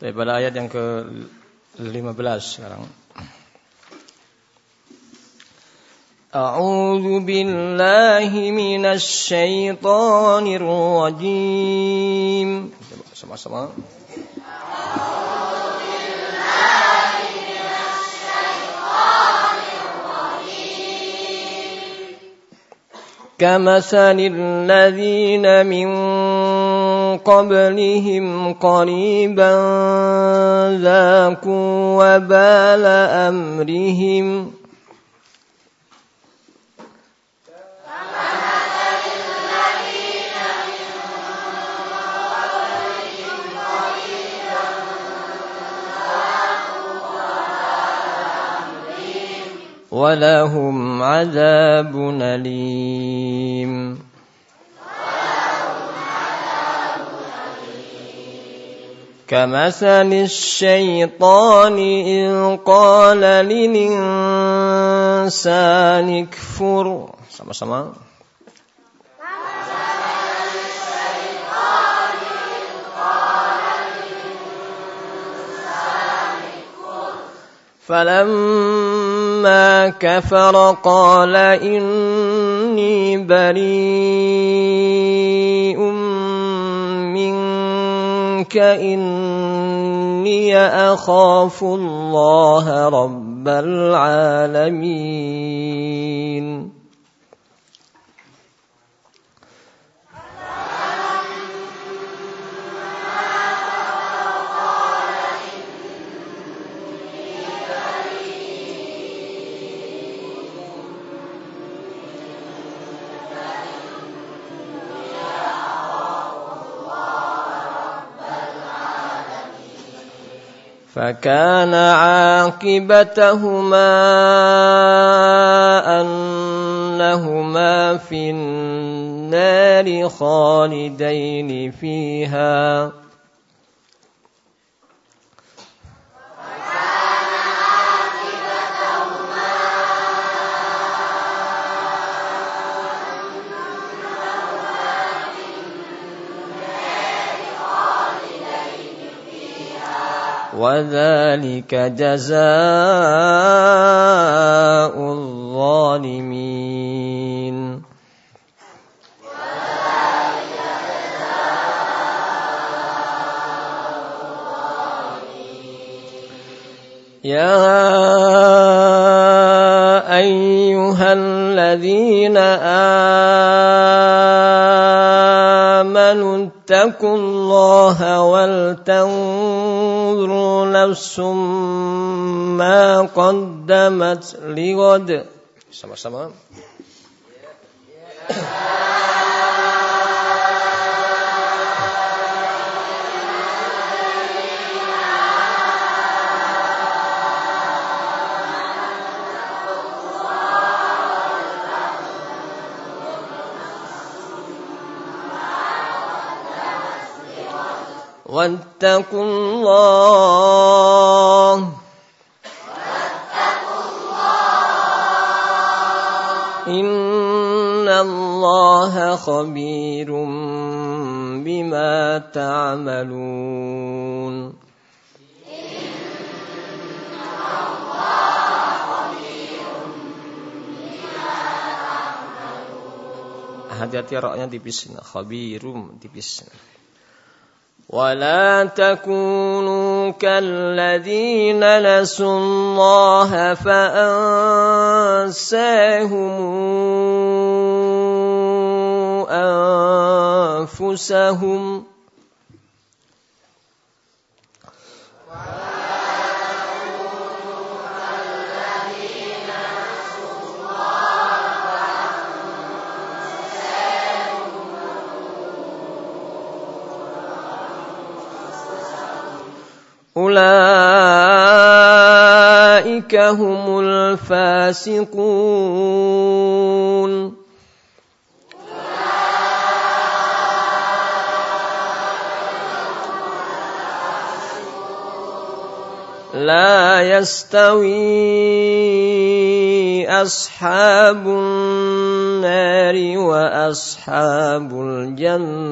Tapi pada ayat yang ke-15 sekarang. أعوذ بالله من الشيطان الرجيم sama-sama كمثل الذين من قبلهم قريبا ذاقوا وبال أمرهم. ولهم عذاب أليم. كمثل الشيطان إذ قال للإنسان اكفر sama-sama. فلما كفر قال إني بريء منك إني أخاف الله رب العالمين. فكان عاقبتهما أنهما في النار خالدين فيها. وذلك جزاء الظالمين. يا أيها الذين آمنوا اتقوا الله ولتنظر نفس ما قدمت لغد. sama-sama واتقوا الله إن الله خبير بما تعملون hati-hati roknya tipis khabirum tipis ولا تكونوا كالذين نسوا الله فأنساهم أنفسهم. أولئك هم الفاسقون. لا يستوي أصحاب النار وأصحاب الجنة.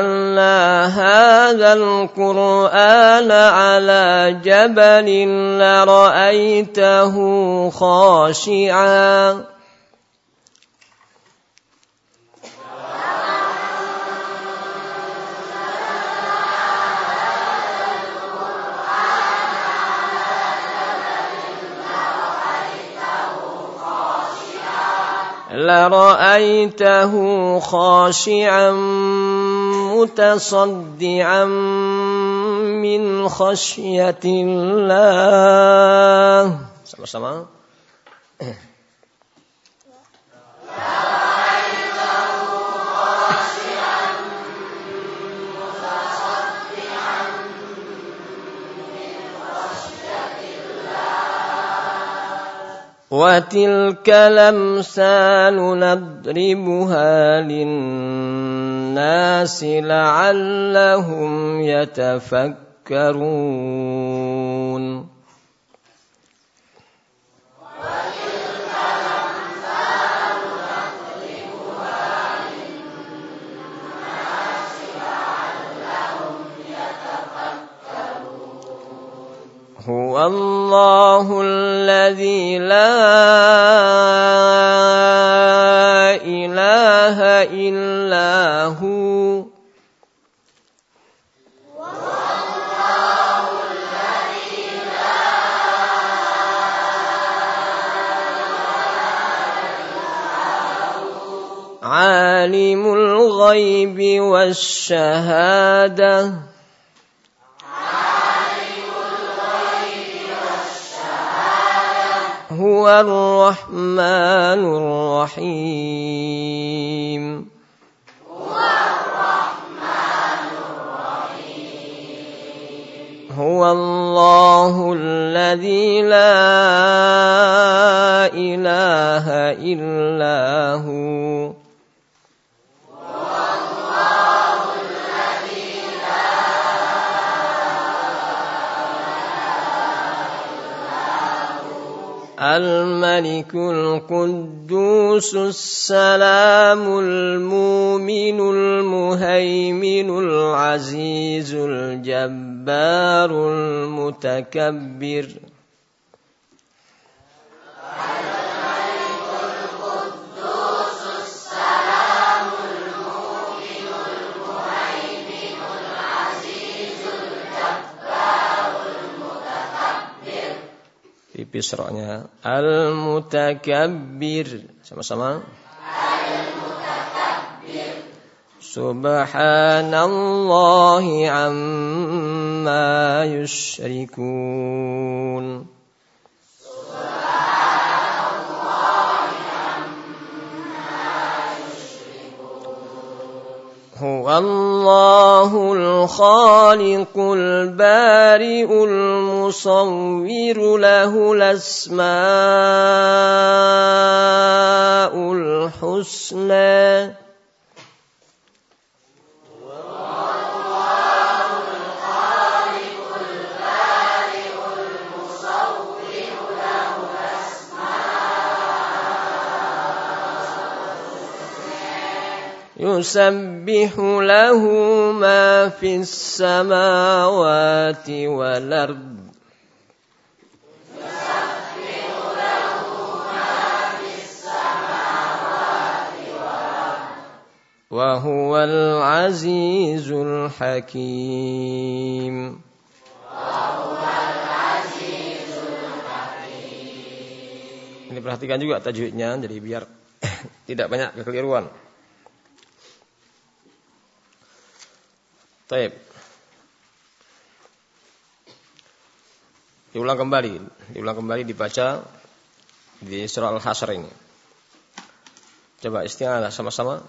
أنزلنا هذا القرآن على جبل لرأيته خاشعا لرأيته خاشعا متصدعا من خشية الله. Sama-sama. وتلك الأمثال نضربها للناس لعلهم يتفكرون. هو الله الذي لا إله إلا هو. عالم الغيب والشهادة. هو الرحمن الرحيم. هو الرحمن الرحيم هو الله الذي لا إله إلا هو. الملك القدوس السلام المؤمن المهيمن العزيز الجبار المتكبر tipis roknya al mutakabbir sama-sama. Al-mutakabbir. Subhanallahi amma yusyrikun هو الله الخالق البارئ المصور له الأسماء الحسنى. يسبح له ما في السماوات والارض وهو العزيز الحكيم Ini perhatikan juga tajwidnya jadi biar tidak banyak kekeliruan. Taib. Diulang kembali, diulang kembali dibaca di surah Al-Hasr ini. Coba isti'anah sama-sama.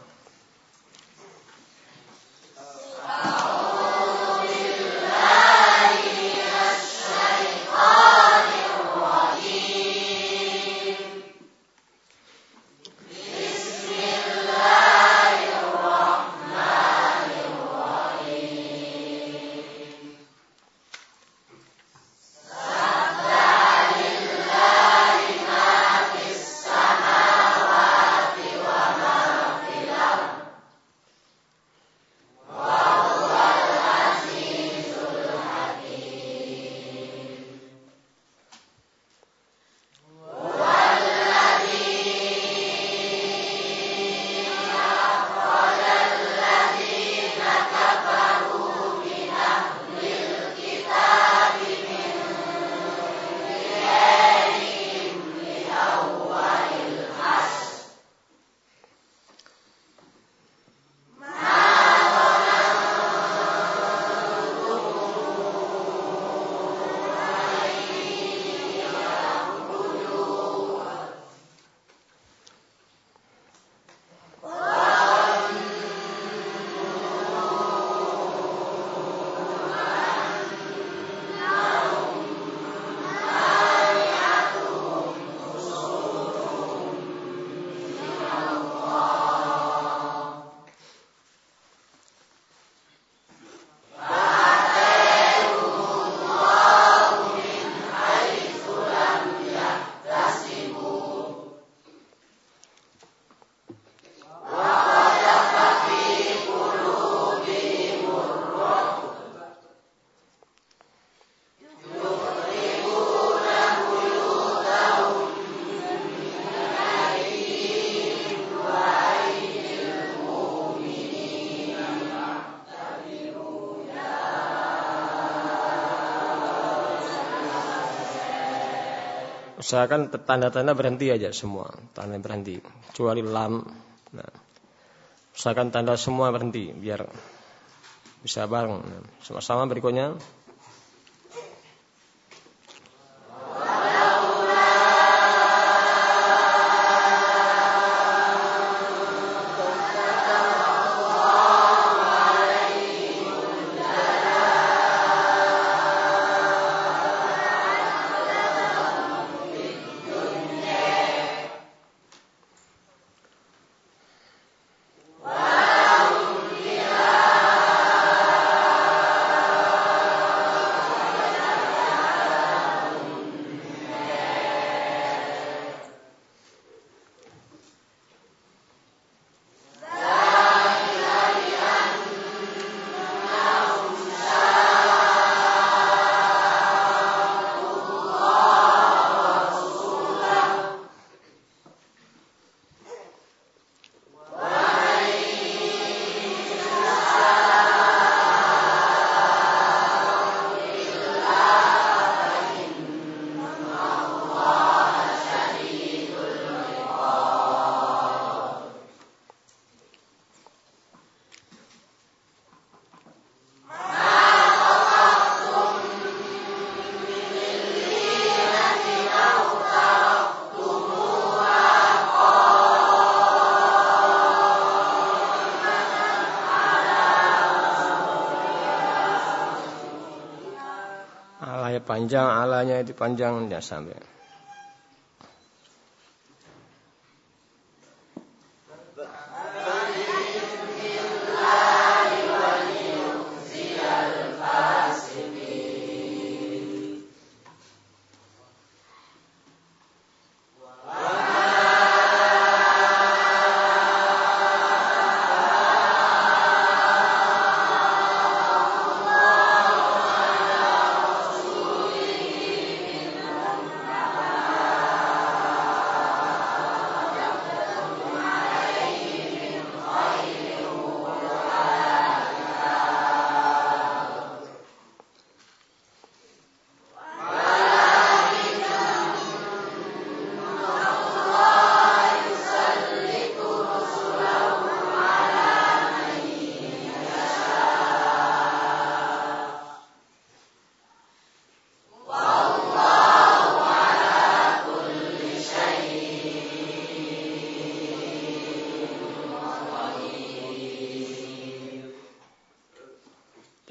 Usahakan tanda-tanda berhenti aja semua, tanda berhenti, kecuali lam. Nah, usahakan tanda semua berhenti biar bisa bareng. Sama-sama berikutnya. Panjang, alanya itu panjang tidak sampai.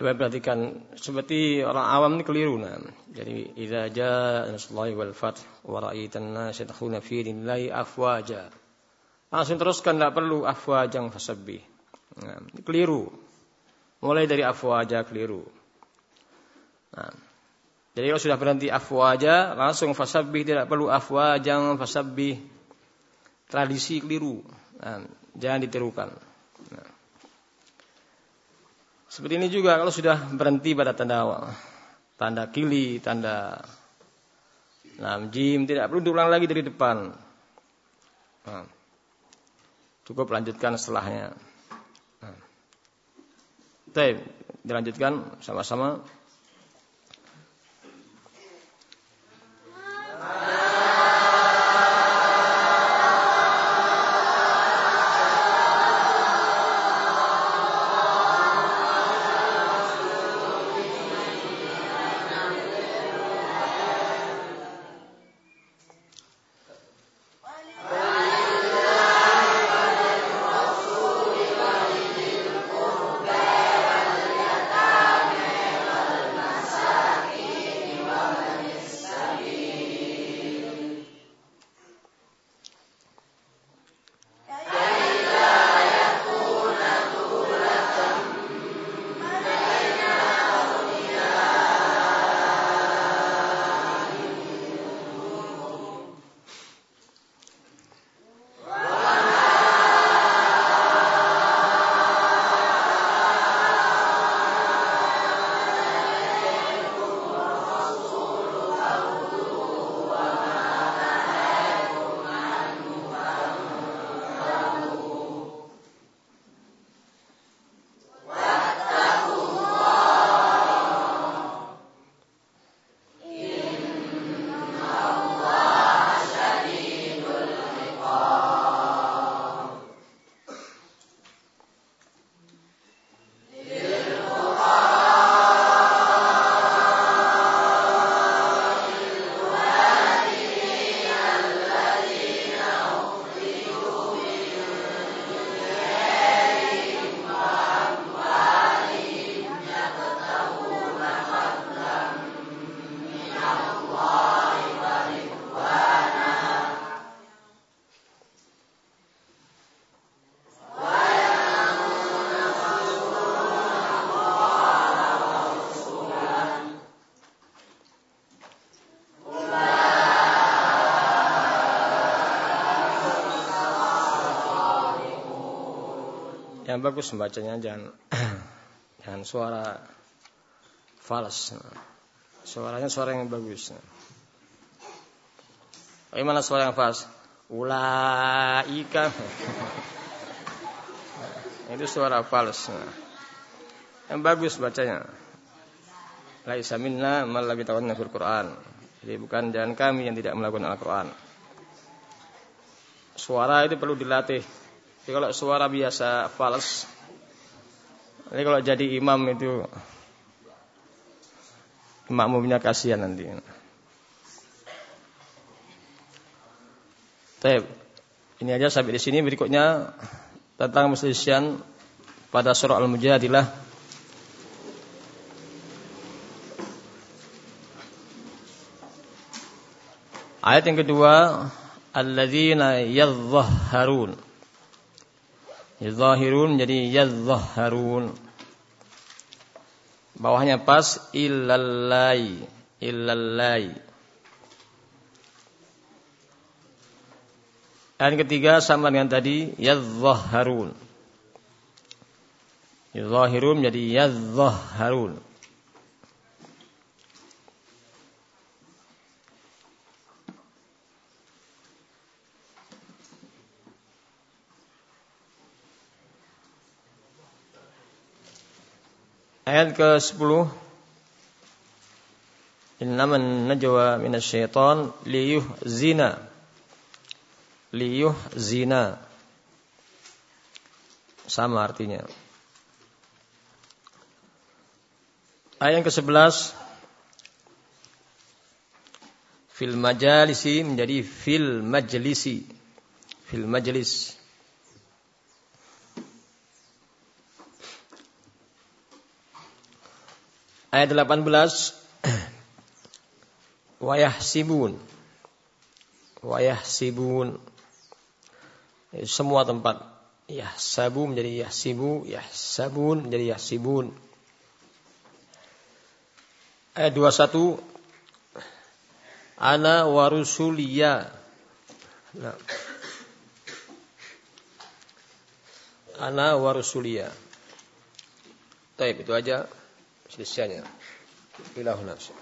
Coba perhatikan seperti orang awam ini keliru nah. Jadi idza jaa nasrullahi wal fath wa ra'aitan nas yadkhuluna fi dinillahi afwaja. Langsung teruskan tidak perlu afwajang fasabbih. Nah, ini keliru. Mulai dari afwaja keliru. Nah, jadi kalau sudah berhenti afwaja langsung fasabbih tidak perlu afwajang fasabbih. Tradisi keliru. Nah, jangan ditirukan. Seperti ini juga kalau sudah berhenti pada tanda awal. Tanda kili, tanda nam jim, tidak perlu diulang lagi dari depan. Nah, cukup lanjutkan setelahnya. Nah. dilanjutkan sama-sama. Yang bagus membacanya jangan jangan suara fals. Suaranya suara yang bagus. Bagaimana suara yang fals? Ulaika. Itu suara fals. Yang bagus bacanya. Laisa minna man lam yatawanna fil Qur'an. Jadi bukan jalan kami yang tidak melakukan Al-Qur'an. Suara itu perlu dilatih. Jadi kalau suara biasa fals, ini kalau jadi imam itu makmumnya kasihan nanti. Baik. Ini aja sampai di sini berikutnya tentang muslisyan pada surah Al-Mujadilah Ayat yang kedua, alladzina yadhharun. Yuzahirun menjadi yazaharun. Bawahnya pas illallai, illallai. Dan ketiga sama dengan tadi yazaharun. Yuzahirum jadi yazaharun. Ayat ke-10. Innaman najwa minasyaiton liyuh zina Sama artinya. Ayat ke-11. Fil majalisi menjadi fil majlisi. Fil majlis Ayat 18 Wayah sibun Wayah sibun Semua tempat. Yahsabu menjadi yahsibu Yahsabun menjadi yahsibun. Ayat 21 Ana warusuliya. Nah. Ana warusuliya. Taib itu aja selesainya. Ilahun nafsu.